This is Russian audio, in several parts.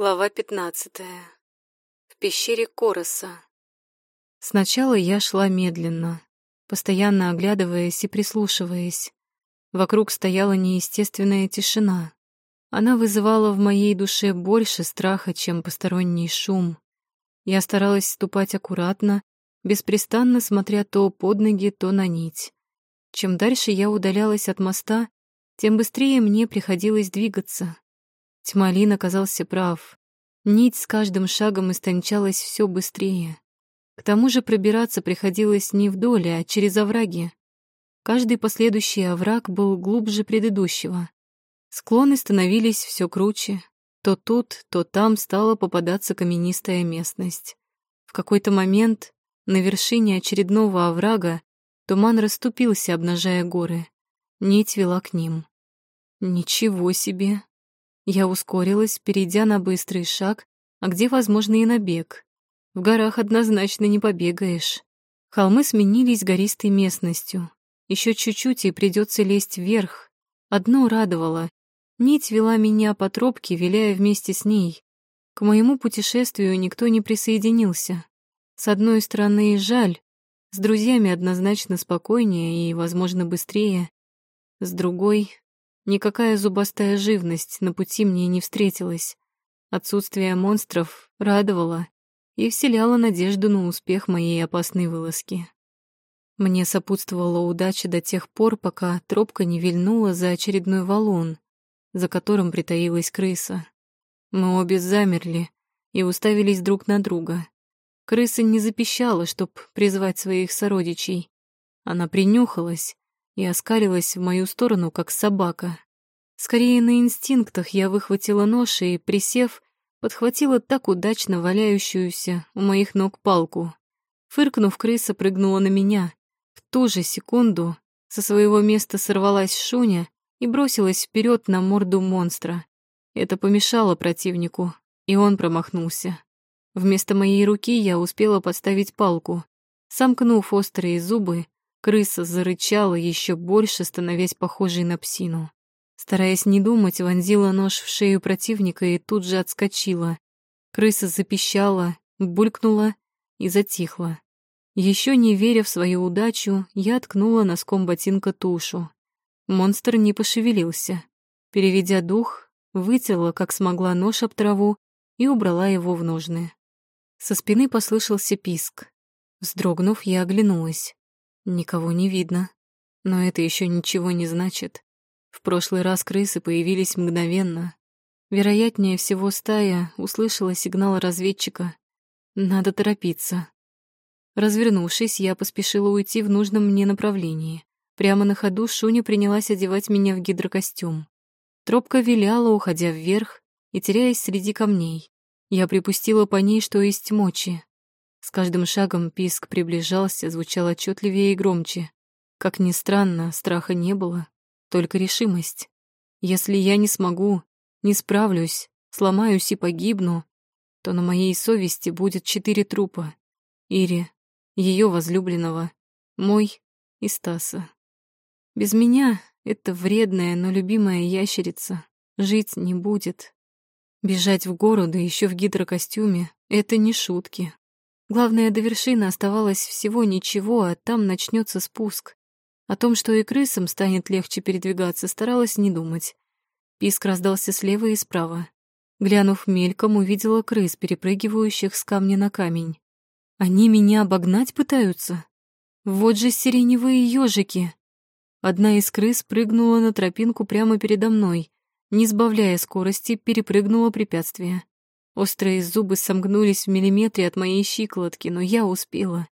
Глава пятнадцатая. В пещере Короса. Сначала я шла медленно, постоянно оглядываясь и прислушиваясь. Вокруг стояла неестественная тишина. Она вызывала в моей душе больше страха, чем посторонний шум. Я старалась ступать аккуратно, беспрестанно смотря то под ноги, то на нить. Чем дальше я удалялась от моста, тем быстрее мне приходилось двигаться. Тьмалин оказался прав. Нить с каждым шагом истончалась все быстрее. К тому же пробираться приходилось не вдоль, а через овраги. Каждый последующий овраг был глубже предыдущего. Склоны становились все круче. То тут, то там стала попадаться каменистая местность. В какой-то момент на вершине очередного оврага туман расступился, обнажая горы. Нить вела к ним. Ничего себе! Я ускорилась, перейдя на быстрый шаг, а где, возможно, и на. В горах однозначно не побегаешь. Холмы сменились гористой местностью. Еще чуть-чуть и придется лезть вверх. Одно радовало. Нить вела меня по тропке, виляя вместе с ней. К моему путешествию никто не присоединился. С одной стороны, жаль. С друзьями однозначно спокойнее и, возможно, быстрее. С другой, Никакая зубастая живность на пути мне не встретилась. Отсутствие монстров радовало и вселяло надежду на успех моей опасной вылазки. Мне сопутствовала удача до тех пор, пока тропка не вильнула за очередной валун, за которым притаилась крыса. Мы обе замерли и уставились друг на друга. Крыса не запищала, чтоб призвать своих сородичей. Она принюхалась и оскалилась в мою сторону, как собака. Скорее на инстинктах я выхватила нож и, присев, подхватила так удачно валяющуюся у моих ног палку. Фыркнув, крыса прыгнула на меня. В ту же секунду со своего места сорвалась шуня и бросилась вперед на морду монстра. Это помешало противнику, и он промахнулся. Вместо моей руки я успела подставить палку. Сомкнув острые зубы, Крыса зарычала еще больше, становясь похожей на псину. Стараясь не думать, вонзила нож в шею противника и тут же отскочила. Крыса запищала, булькнула и затихла. Еще не веря в свою удачу, я ткнула носком ботинка тушу. Монстр не пошевелился. Переведя дух, вытерла, как смогла, нож об траву и убрала его в ножны. Со спины послышался писк. Вздрогнув, я оглянулась. Никого не видно. Но это еще ничего не значит. В прошлый раз крысы появились мгновенно. Вероятнее всего, стая услышала сигнал разведчика. Надо торопиться. Развернувшись, я поспешила уйти в нужном мне направлении. Прямо на ходу Шуня принялась одевать меня в гидрокостюм. Тропка виляла, уходя вверх и теряясь среди камней. Я припустила по ней, что есть мочи. С каждым шагом писк приближался, звучал отчетливее и громче. Как ни странно, страха не было, только решимость. Если я не смогу, не справлюсь, сломаюсь и погибну, то на моей совести будет четыре трупа. Ири, ее возлюбленного, мой и Стаса. Без меня эта вредная, но любимая ящерица жить не будет. Бежать в гору, да еще в гидрокостюме — это не шутки. Главное, до вершины оставалось всего ничего, а там начнется спуск. О том, что и крысам станет легче передвигаться, старалась не думать. Писк раздался слева и справа. Глянув мельком, увидела крыс, перепрыгивающих с камня на камень. Они меня обогнать пытаются? Вот же сиреневые ежики. Одна из крыс прыгнула на тропинку прямо передо мной, не сбавляя скорости, перепрыгнула препятствие. Острые зубы сомкнулись в миллиметре от моей щиколотки, но я успела.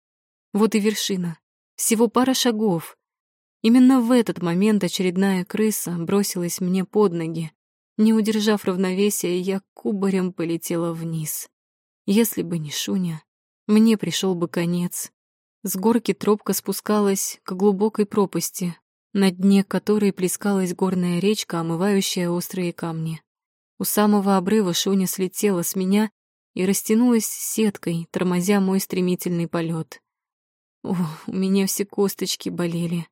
Вот и вершина. Всего пара шагов. Именно в этот момент очередная крыса бросилась мне под ноги. Не удержав равновесия, я кубарем полетела вниз. Если бы не Шуня, мне пришел бы конец. С горки тропка спускалась к глубокой пропасти, на дне которой плескалась горная речка, омывающая острые камни. У самого обрыва Шуня слетела с меня и растянулась сеткой, тормозя мой стремительный полет. О, у меня все косточки болели.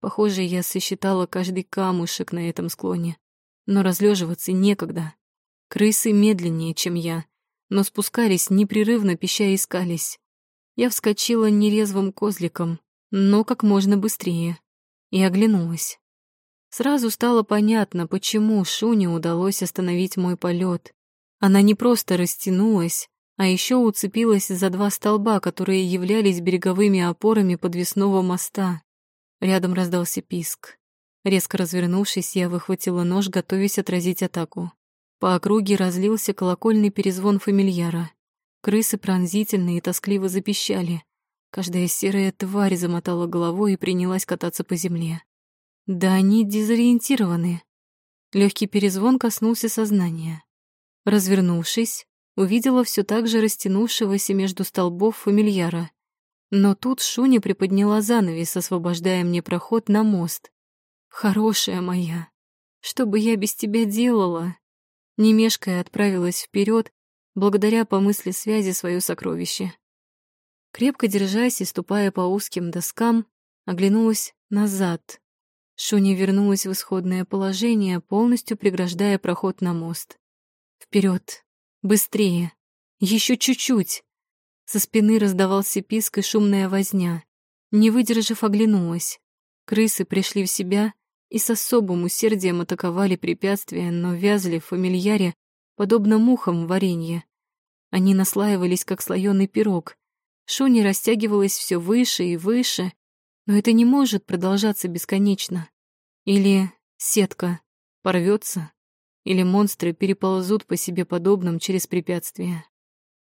Похоже, я сосчитала каждый камушек на этом склоне. Но разлеживаться некогда. Крысы медленнее, чем я, но спускались непрерывно, пища искались. Я вскочила нерезвым козликом, но как можно быстрее, и оглянулась. Сразу стало понятно, почему Шуне удалось остановить мой полет. Она не просто растянулась, а еще уцепилась за два столба, которые являлись береговыми опорами подвесного моста. Рядом раздался писк. Резко развернувшись, я выхватила нож, готовясь отразить атаку. По округе разлился колокольный перезвон фамильяра. Крысы пронзительно и тоскливо запищали. Каждая серая тварь замотала головой и принялась кататься по земле. Да они дезориентированы. Легкий перезвон коснулся сознания. Развернувшись, увидела все так же растянувшегося между столбов фамильяра. Но тут Шуня приподняла занавес, освобождая мне проход на мост. «Хорошая моя, что бы я без тебя делала?» Не отправилась вперед, благодаря по мысли связи свое сокровище. Крепко держась и ступая по узким доскам, оглянулась назад. Шуня вернулась в исходное положение, полностью преграждая проход на мост. Вперед, быстрее, еще чуть-чуть. Со спины раздавался писк и шумная возня. Не выдержав, оглянулась. Крысы пришли в себя и с особым усердием атаковали препятствия, но вязли в фамильяре, подобно мухам в варенье. Они наслаивались, как слоёный пирог. Шуни растягивалась все выше и выше, но это не может продолжаться бесконечно. Или сетка порвется, или монстры переползут по себе подобным через препятствия.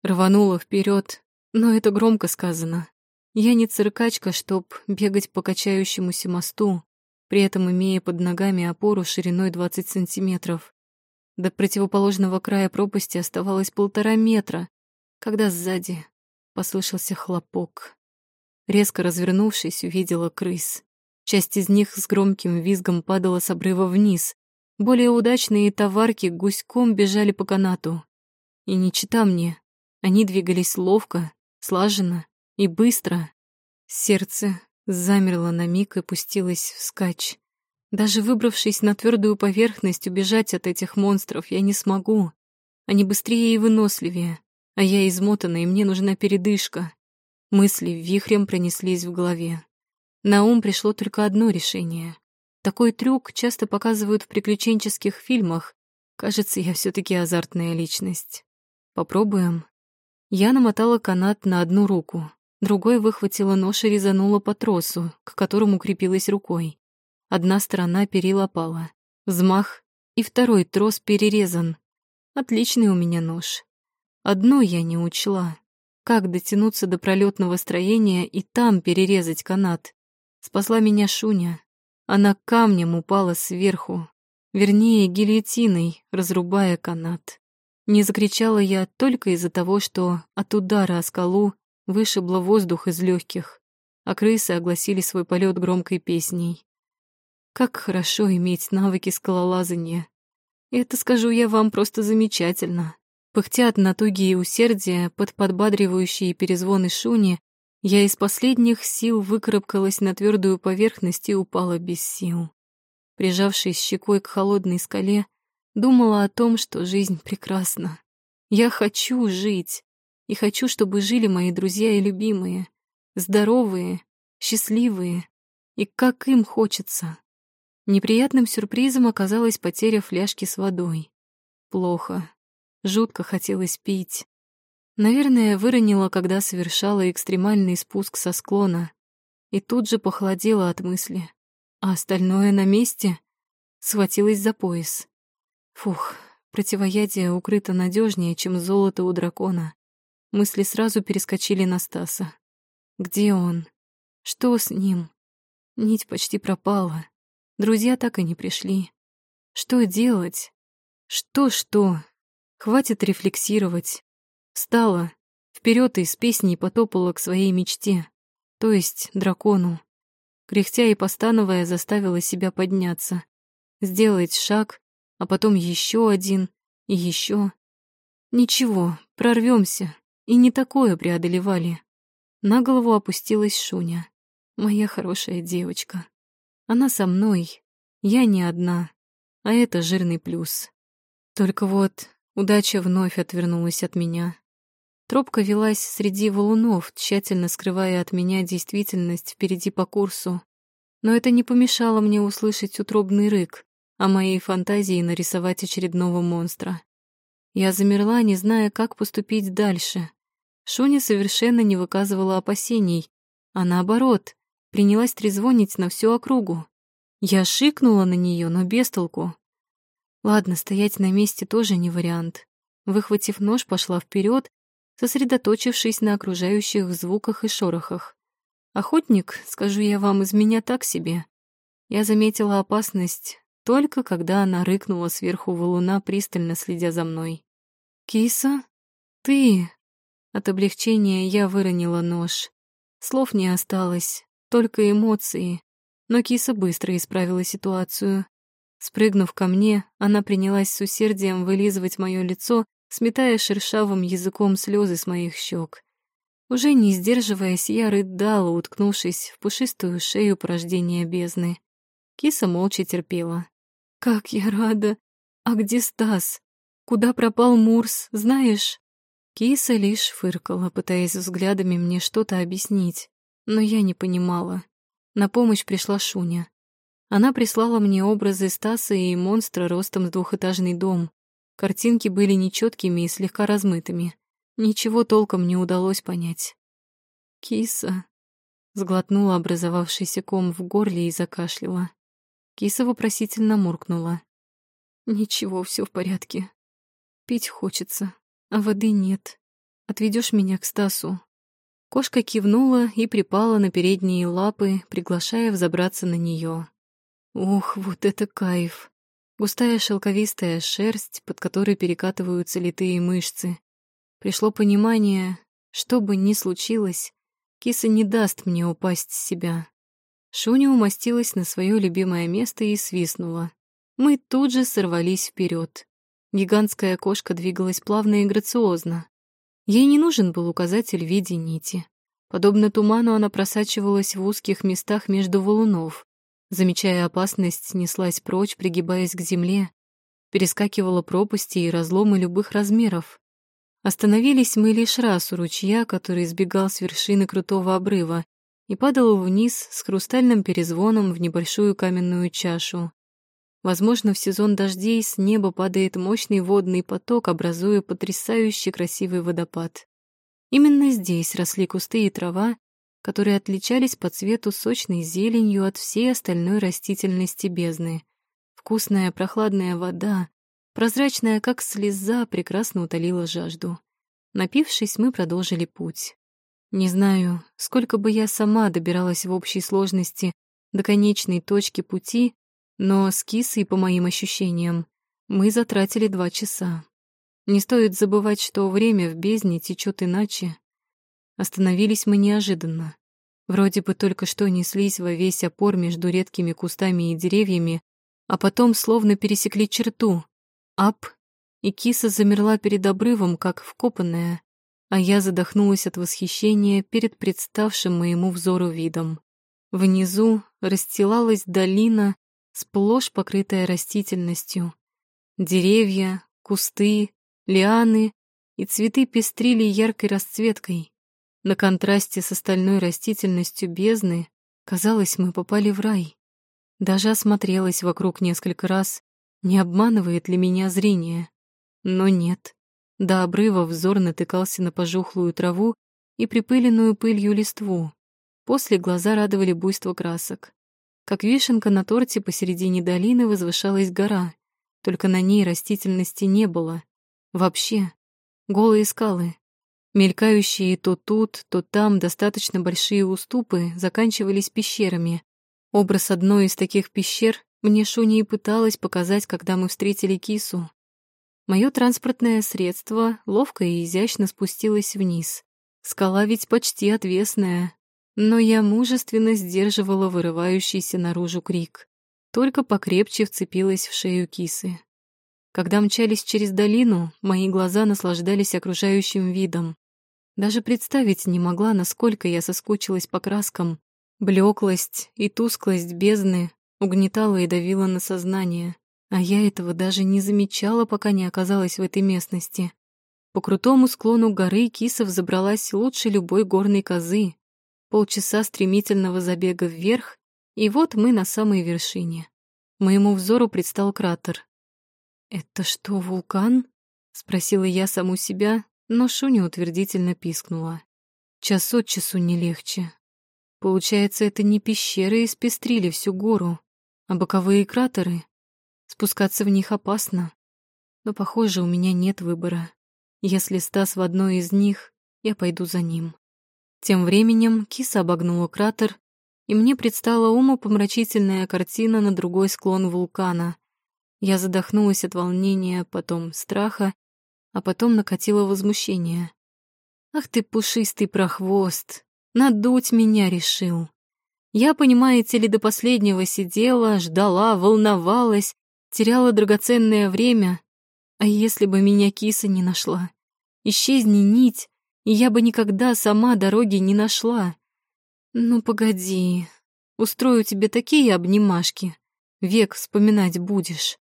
Рванула вперед, но это громко сказано. Я не циркачка, чтоб бегать по качающемуся мосту, при этом имея под ногами опору шириной 20 сантиметров. До противоположного края пропасти оставалось полтора метра, когда сзади послышался хлопок. Резко развернувшись, увидела крыс. Часть из них с громким визгом падала с обрыва вниз. Более удачные товарки гуськом бежали по канату. И не чита мне, они двигались ловко, слаженно и быстро. Сердце замерла на миг и пустилась вскачь. Даже выбравшись на твердую поверхность, убежать от этих монстров я не смогу. Они быстрее и выносливее, а я измотана, и мне нужна передышка. Мысли вихрем пронеслись в голове. На ум пришло только одно решение. Такой трюк часто показывают в приключенческих фильмах. Кажется, я все таки азартная личность. Попробуем. Я намотала канат на одну руку, Другой выхватила нож и резанула по тросу, к которому крепилась рукой. Одна сторона перила пала. Взмах, и второй трос перерезан. Отличный у меня нож. Одно я не учла. Как дотянуться до пролетного строения и там перерезать канат? Спасла меня Шуня. Она камнем упала сверху, вернее, гильотиной, разрубая канат. Не закричала я только из-за того, что от удара о скалу вышибло воздух из легких, а крысы огласили свой полет громкой песней. Как хорошо иметь навыки скалолазания. Это, скажу я вам, просто замечательно. Пыхтя от натуги и усердия под подбадривающие перезвоны шуни, я из последних сил выкарабкалась на твердую поверхность и упала без сил. Прижавшись щекой к холодной скале, думала о том, что жизнь прекрасна. Я хочу жить и хочу, чтобы жили мои друзья и любимые, здоровые, счастливые, и как им хочется. Неприятным сюрпризом оказалась потеря фляжки с водой. Плохо. Жутко хотелось пить. Наверное, выронила, когда совершала экстремальный спуск со склона, и тут же похолодела от мысли. А остальное на месте? Схватилась за пояс. Фух, противоядие укрыто надежнее, чем золото у дракона. Мысли сразу перескочили на Стаса. Где он? Что с ним? Нить почти пропала. Друзья так и не пришли. Что делать? Что-что? Хватит рефлексировать. Встала, вперед и с песней потопала к своей мечте, то есть дракону. Кряхтя и постановая заставила себя подняться, сделать шаг, а потом еще один и еще. Ничего, прорвемся, и не такое преодолевали. На голову опустилась Шуня. Моя хорошая девочка. Она со мной. Я не одна. А это жирный плюс. Только вот Удача вновь отвернулась от меня. Тропка велась среди валунов, тщательно скрывая от меня действительность впереди по курсу. Но это не помешало мне услышать утробный рык, а моей фантазии нарисовать очередного монстра. Я замерла, не зная, как поступить дальше. Шуня совершенно не выказывала опасений, а наоборот, принялась трезвонить на всю округу. Я шикнула на нее, но без толку. Ладно, стоять на месте тоже не вариант. Выхватив нож, пошла вперед, сосредоточившись на окружающих звуках и шорохах. Охотник, скажу я вам, из меня так себе. Я заметила опасность только когда она рыкнула сверху валуна, пристально следя за мной. «Киса? Ты?» От облегчения я выронила нож. Слов не осталось, только эмоции. Но киса быстро исправила ситуацию. Спрыгнув ко мне, она принялась с усердием вылизывать мое лицо, сметая шершавым языком слезы с моих щек. Уже не сдерживаясь, я рыдала, уткнувшись в пушистую шею порождения бездны. Киса молча терпела. «Как я рада! А где Стас? Куда пропал Мурс, знаешь?» Киса лишь фыркала, пытаясь взглядами мне что-то объяснить, но я не понимала. На помощь пришла Шуня. Она прислала мне образы Стаса и монстра ростом с двухэтажный дом. Картинки были нечеткими и слегка размытыми. Ничего толком не удалось понять. «Киса», — сглотнула образовавшийся ком в горле и закашляла. Киса вопросительно муркнула. «Ничего, все в порядке. Пить хочется, а воды нет. Отведешь меня к Стасу?» Кошка кивнула и припала на передние лапы, приглашая взобраться на нее. Ух, вот это кайф! Густая шелковистая шерсть, под которой перекатываются литые мышцы. Пришло понимание, что бы ни случилось, киса не даст мне упасть с себя. Шуня умостилась на свое любимое место и свистнула. Мы тут же сорвались вперед. Гигантская кошка двигалась плавно и грациозно. Ей не нужен был указатель в виде нити. Подобно туману она просачивалась в узких местах между валунов. Замечая опасность, неслась прочь, пригибаясь к земле, перескакивала пропасти и разломы любых размеров. Остановились мы лишь раз у ручья, который избегал с вершины крутого обрыва и падал вниз с хрустальным перезвоном в небольшую каменную чашу. Возможно, в сезон дождей с неба падает мощный водный поток, образуя потрясающе красивый водопад. Именно здесь росли кусты и трава, которые отличались по цвету сочной зеленью от всей остальной растительности бездны. Вкусная прохладная вода, прозрачная, как слеза, прекрасно утолила жажду. Напившись, мы продолжили путь. Не знаю, сколько бы я сама добиралась в общей сложности до конечной точки пути, но с кисой, по моим ощущениям, мы затратили два часа. Не стоит забывать, что время в бездне течет иначе. Остановились мы неожиданно. Вроде бы только что неслись во весь опор между редкими кустами и деревьями, а потом словно пересекли черту. Ап, и киса замерла перед обрывом, как вкопанная, а я задохнулась от восхищения перед представшим моему взору видом. Внизу расстилалась долина, сплошь покрытая растительностью. Деревья, кусты, лианы и цветы пестрили яркой расцветкой. На контрасте с остальной растительностью бездны, казалось, мы попали в рай. Даже осмотрелась вокруг несколько раз, не обманывает ли меня зрение. Но нет. До обрыва взор натыкался на пожухлую траву и припыленную пылью листву. После глаза радовали буйство красок. Как вишенка на торте посередине долины возвышалась гора, только на ней растительности не было. Вообще. Голые скалы. Мелькающие то тут, то там достаточно большие уступы заканчивались пещерами. Образ одной из таких пещер мне Шуни и пыталась показать, когда мы встретили кису. Мое транспортное средство ловко и изящно спустилось вниз. Скала ведь почти отвесная, но я мужественно сдерживала вырывающийся наружу крик. Только покрепче вцепилась в шею кисы. Когда мчались через долину, мои глаза наслаждались окружающим видом. Даже представить не могла, насколько я соскучилась по краскам. Блеклость и тусклость бездны угнетала и давила на сознание. А я этого даже не замечала, пока не оказалась в этой местности. По крутому склону горы киса взобралась лучше любой горной козы. Полчаса стремительного забега вверх, и вот мы на самой вершине. Моему взору предстал кратер. «Это что, вулкан?» — спросила я саму себя, но Шуня утвердительно пискнула. Час от часу не легче. Получается, это не пещеры испестрили всю гору, а боковые кратеры. Спускаться в них опасно. Но, похоже, у меня нет выбора. Если Стас в одной из них, я пойду за ним. Тем временем киса обогнула кратер, и мне предстала умопомрачительная картина на другой склон вулкана. Я задохнулась от волнения, потом страха, а потом накатило возмущение. «Ах ты, пушистый прохвост! Надуть меня решил!» Я, понимаете ли, до последнего сидела, ждала, волновалась, теряла драгоценное время. А если бы меня киса не нашла? Исчезни нить, и я бы никогда сама дороги не нашла. Ну, погоди, устрою тебе такие обнимашки, век вспоминать будешь.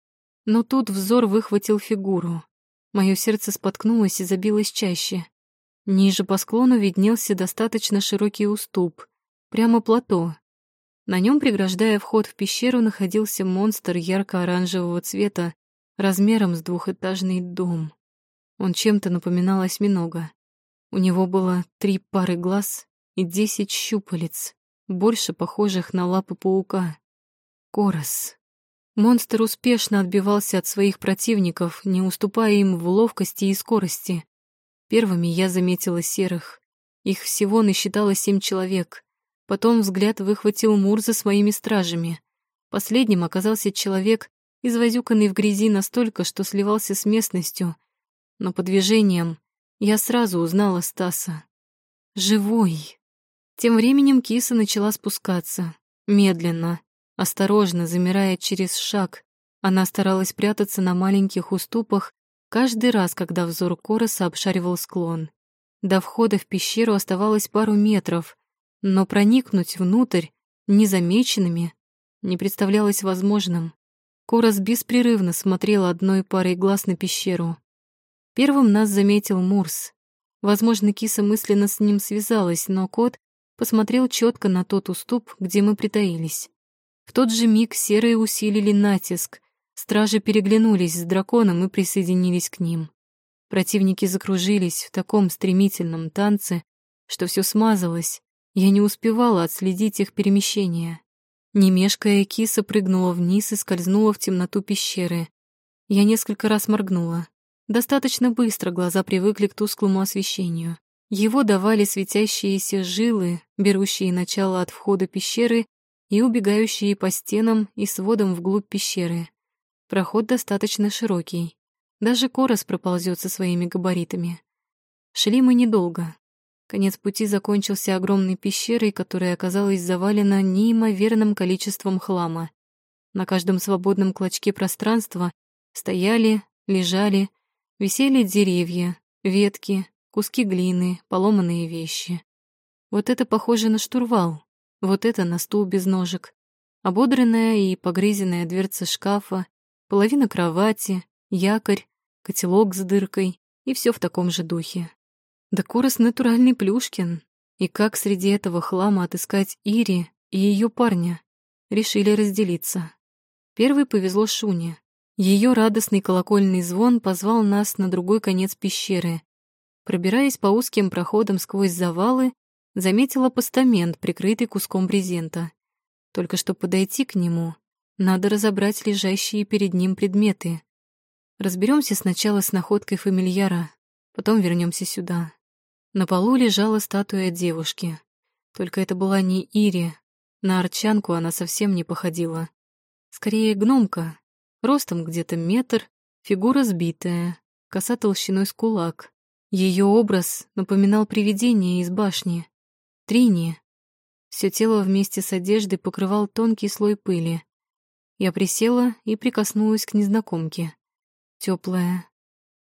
Но тут взор выхватил фигуру. Мое сердце споткнулось и забилось чаще. Ниже по склону виднелся достаточно широкий уступ, прямо плато. На нем, преграждая вход в пещеру, находился монстр ярко-оранжевого цвета, размером с двухэтажный дом. Он чем-то напоминал осьминога. У него было три пары глаз и десять щупалец, больше похожих на лапы паука. Корос. Монстр успешно отбивался от своих противников, не уступая им в ловкости и скорости. Первыми я заметила серых. Их всего насчитало семь человек. Потом взгляд выхватил Мурза с моими стражами. Последним оказался человек, извозюканный в грязи настолько, что сливался с местностью. Но по движениям я сразу узнала Стаса. Живой. Тем временем киса начала спускаться. Медленно, осторожно, замирая через шаг. Она старалась прятаться на маленьких уступах, Каждый раз, когда взор Короса обшаривал склон. До входа в пещеру оставалось пару метров, но проникнуть внутрь незамеченными не представлялось возможным. Корос беспрерывно смотрел одной парой глаз на пещеру. Первым нас заметил Мурс. Возможно, киса мысленно с ним связалась, но кот посмотрел четко на тот уступ, где мы притаились. В тот же миг серые усилили натиск, Стражи переглянулись с драконом и присоединились к ним. Противники закружились в таком стремительном танце, что все смазалось. Я не успевала отследить их перемещение. Немешкая киса прыгнула вниз и скользнула в темноту пещеры. Я несколько раз моргнула. Достаточно быстро глаза привыкли к тусклому освещению. Его давали светящиеся жилы, берущие начало от входа пещеры и убегающие по стенам и сводам вглубь пещеры. Проход достаточно широкий. Даже Корос проползет со своими габаритами. Шли мы недолго. Конец пути закончился огромной пещерой, которая оказалась завалена неимоверным количеством хлама. На каждом свободном клочке пространства стояли, лежали, висели деревья, ветки, куски глины, поломанные вещи. Вот это похоже на штурвал, вот это на стул без ножек. Ободренная и погрызенная дверца шкафа, половина кровати, якорь, котелок с дыркой и все в таком же духе. Да Корос натуральный Плюшкин. И как среди этого хлама отыскать Ири и ее парня? Решили разделиться. Первый повезло Шуне. Ее радостный колокольный звон позвал нас на другой конец пещеры. Пробираясь по узким проходам сквозь завалы, заметила постамент, прикрытый куском брезента. Только что подойти к нему, надо разобрать лежащие перед ним предметы. Разберемся сначала с находкой фамильяра, потом вернемся сюда. На полу лежала статуя девушки. Только это была не Ири. На арчанку она совсем не походила. Скорее, гномка. Ростом где-то метр, фигура сбитая, коса толщиной с кулак. Ее образ напоминал привидение из башни. Трини. Все тело вместе с одеждой покрывал тонкий слой пыли. Я присела и прикоснулась к незнакомке. Теплая.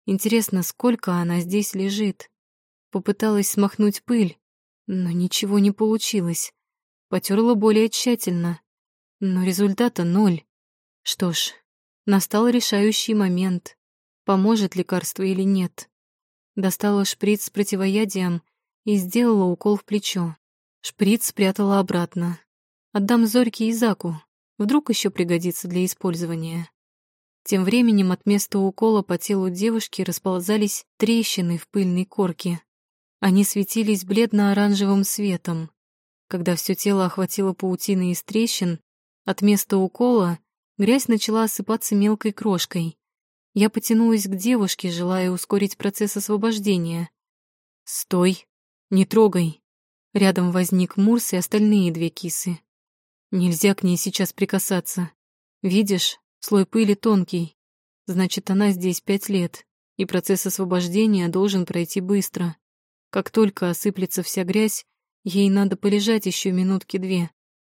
Интересно, сколько она здесь лежит. Попыталась смахнуть пыль, но ничего не получилось. Потерла более тщательно, но результата ноль. Что ж, Настал решающий момент, поможет лекарство или нет. Достала шприц с противоядием и сделала укол в плечо. Шприц спрятала обратно. Отдам Зорьке и Заку, вдруг еще пригодится для использования. Тем временем от места укола по телу девушки расползались трещины в пыльной корке. Они светились бледно-оранжевым светом. Когда все тело охватило паутина из трещин, от места укола грязь начала осыпаться мелкой крошкой. Я потянулась к девушке, желая ускорить процесс освобождения. «Стой! Не трогай!» Рядом возник Мурс и остальные две кисы. Нельзя к ней сейчас прикасаться. Видишь, слой пыли тонкий. Значит, она здесь пять лет, и процесс освобождения должен пройти быстро. Как только осыплется вся грязь, ей надо полежать еще минутки две,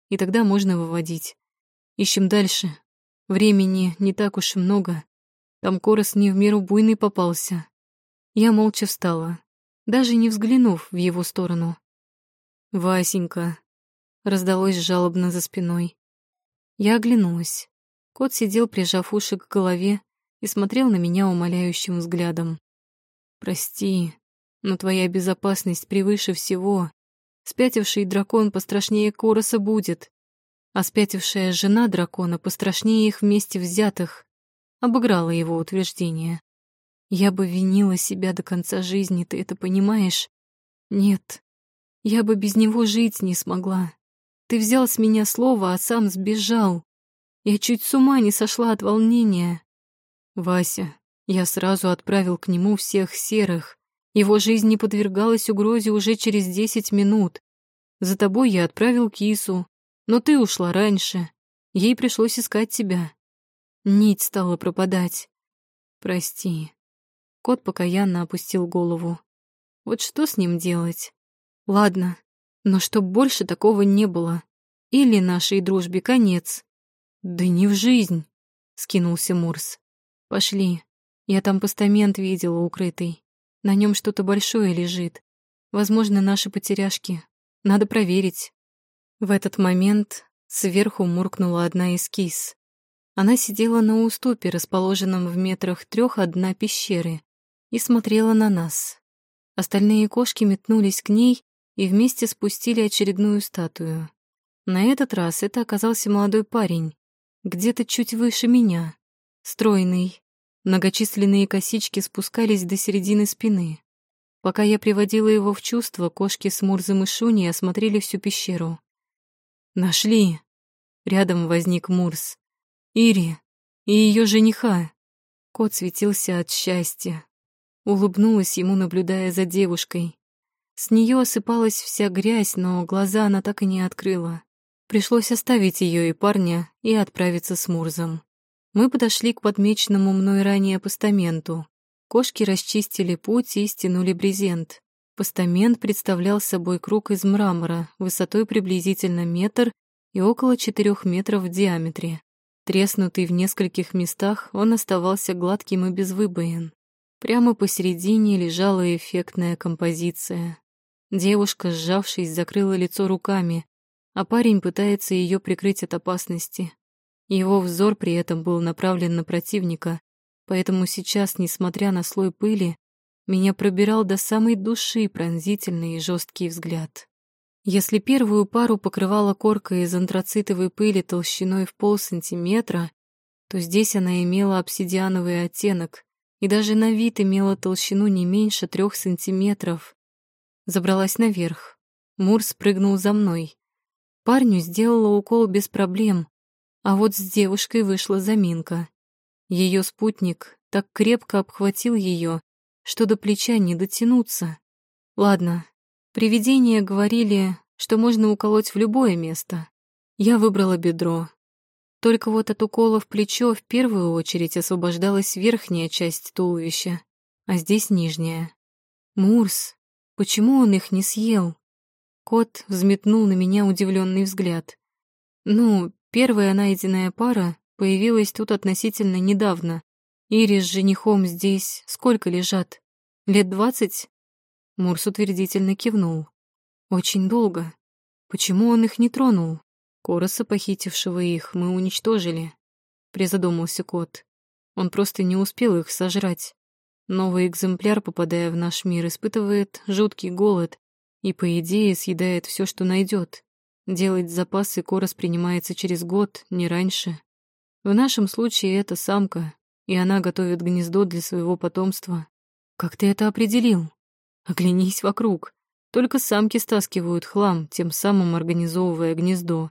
и тогда можно выводить. Ищем дальше. Времени не так уж и много. Там корос не в меру буйный попался. Я молча встала, даже не взглянув в его сторону. «Васенька», — раздалось жалобно за спиной. Я оглянулась. Кот сидел, прижав уши к голове, и смотрел на меня умоляющим взглядом. «Прости, но твоя безопасность превыше всего. Спятивший дракон пострашнее Короса будет а спятившая жена дракона пострашнее их вместе взятых обыграла его утверждение. Я бы винила себя до конца жизни, ты это понимаешь? Нет, я бы без него жить не смогла. Ты взял с меня слово, а сам сбежал. Я чуть с ума не сошла от волнения. Вася, я сразу отправил к нему всех серых. Его жизнь не подвергалась угрозе уже через десять минут. За тобой я отправил кису, но ты ушла раньше. Ей пришлось искать тебя. Нить стала пропадать. Прости. Кот покаянно опустил голову. Вот что с ним делать? Ладно, но чтоб больше такого не было. Или нашей дружбе конец. Да не в жизнь, скинулся Мурс. Пошли. Я там постамент видела укрытый. На нем что-то большое лежит. Возможно, наши потеряшки. Надо проверить. В этот момент сверху муркнула одна из кис. Она сидела на уступе, расположенном в метрах трех от дна пещеры, и смотрела на нас. Остальные кошки метнулись к ней и вместе спустили очередную статую. На этот раз это оказался молодой парень, где-то чуть выше меня, стройный. Многочисленные косички спускались до середины спины. Пока я приводила его в чувство, кошки с Мурзом и Шуни осмотрели всю пещеру. Нашли. Рядом возник Мурс. Ири и ее жениха. Кот светился от счастья. Улыбнулась ему, наблюдая за девушкой. С нее осыпалась вся грязь, но глаза она так и не открыла. Пришлось оставить ее и парня и отправиться с Мурзом. Мы подошли к подмеченному мной ранее постаменту. Кошки расчистили путь и стянули брезент. Постамент представлял собой круг из мрамора высотой приблизительно метр и около четырех метров в диаметре. Треснутый в нескольких местах, он оставался гладким и без выбоин. Прямо посередине лежала эффектная композиция. Девушка, сжавшись, закрыла лицо руками, а парень пытается ее прикрыть от опасности. Его взор при этом был направлен на противника, поэтому сейчас, несмотря на слой пыли, меня пробирал до самой души пронзительный и жесткий взгляд. Если первую пару покрывала корка из антрацитовой пыли толщиной в полсантиметра, то здесь она имела обсидиановый оттенок и даже на вид имела толщину не меньше трех сантиметров. Забралась наверх. Мур спрыгнул за мной. Парню сделала укол без проблем, а вот с девушкой вышла заминка. Ее спутник так крепко обхватил ее, что до плеча не дотянуться. Ладно, привидения говорили, что можно уколоть в любое место. Я выбрала бедро. Только вот от укола в плечо в первую очередь освобождалась верхняя часть туловища, а здесь нижняя. Мурс, почему он их не съел? Кот взметнул на меня удивленный взгляд. Ну, первая найденная пара появилась тут относительно недавно, Ири с женихом здесь сколько лежат? Лет двадцать? Мурс утвердительно кивнул. Очень долго. Почему он их не тронул? Короса, похитившего их, мы уничтожили. Призадумался кот. Он просто не успел их сожрать. Новый экземпляр, попадая в наш мир, испытывает жуткий голод и, по идее, съедает все, что найдет. Делать запасы Корос принимается через год, не раньше. В нашем случае это самка, и она готовит гнездо для своего потомства. Как ты это определил? Оглянись вокруг. Только самки стаскивают хлам, тем самым организовывая гнездо.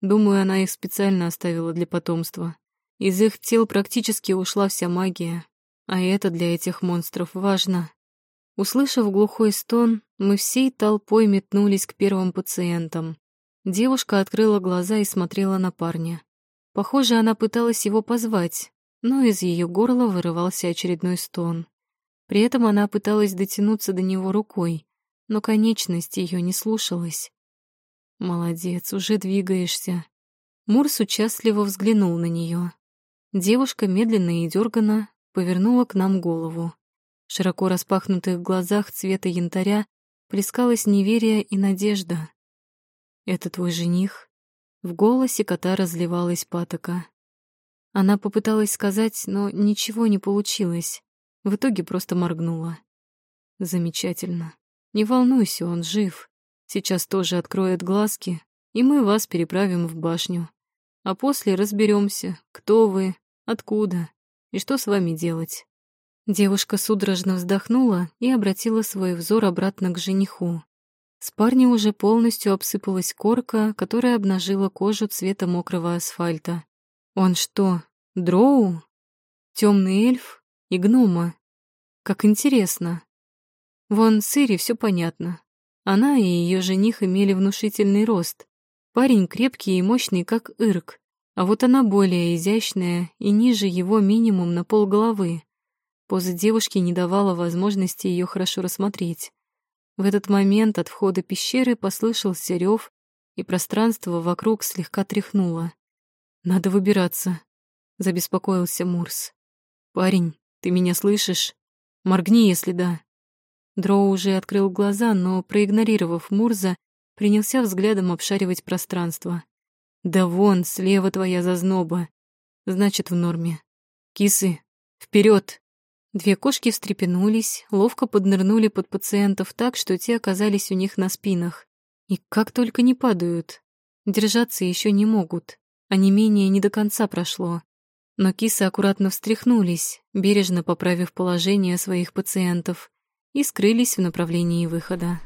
Думаю, она их специально оставила для потомства. Из их тел практически ушла вся магия, а это для этих монстров важно. Услышав глухой стон, мы всей толпой метнулись к первым пациентам. Девушка открыла глаза и смотрела на парня. Похоже, она пыталась его позвать, но из ее горла вырывался очередной стон. При этом она пыталась дотянуться до него рукой, но конечность ее не слушалась. «Молодец, уже двигаешься». Мурс участливо взглянул на нее. Девушка медленно и дерганно повернула к нам голову. В широко распахнутых глазах цвета янтаря плескалось неверие и надежда. «Это твой жених?» В голосе кота разливалась патока. Она попыталась сказать, но ничего не получилось. В итоге просто моргнула. «Замечательно. Не волнуйся, он жив. Сейчас тоже откроет глазки, и мы вас переправим в башню. А после разберемся, кто вы, откуда и что с вами делать». Девушка судорожно вздохнула и обратила свой взор обратно к жениху. С парня уже полностью обсыпалась корка, которая обнажила кожу цвета мокрого асфальта. Он что, дроу? Темный эльф и гнома? Как интересно. Вон с Ири все понятно. Она и ее жених имели внушительный рост. Парень крепкий и мощный, как ирк, а вот она более изящная и ниже его минимум на полголовы. Поза девушки не давала возможности ее хорошо рассмотреть. В этот момент от входа пещеры послышался рев, и пространство вокруг слегка тряхнуло. «Надо выбираться», — забеспокоился Мурс. «Парень, ты меня слышишь? Моргни, если да». Дроу уже открыл глаза, но, проигнорировав Мурза, принялся взглядом обшаривать пространство. «Да вон, слева твоя зазноба. Значит, в норме. Кисы, вперед! Две кошки встрепенулись, ловко поднырнули под пациентов так, что те оказались у них на спинах. И как только не падают. Держаться еще не могут, а не менее не до конца прошло. Но кисы аккуратно встряхнулись, бережно поправив положение своих пациентов, и скрылись в направлении выхода.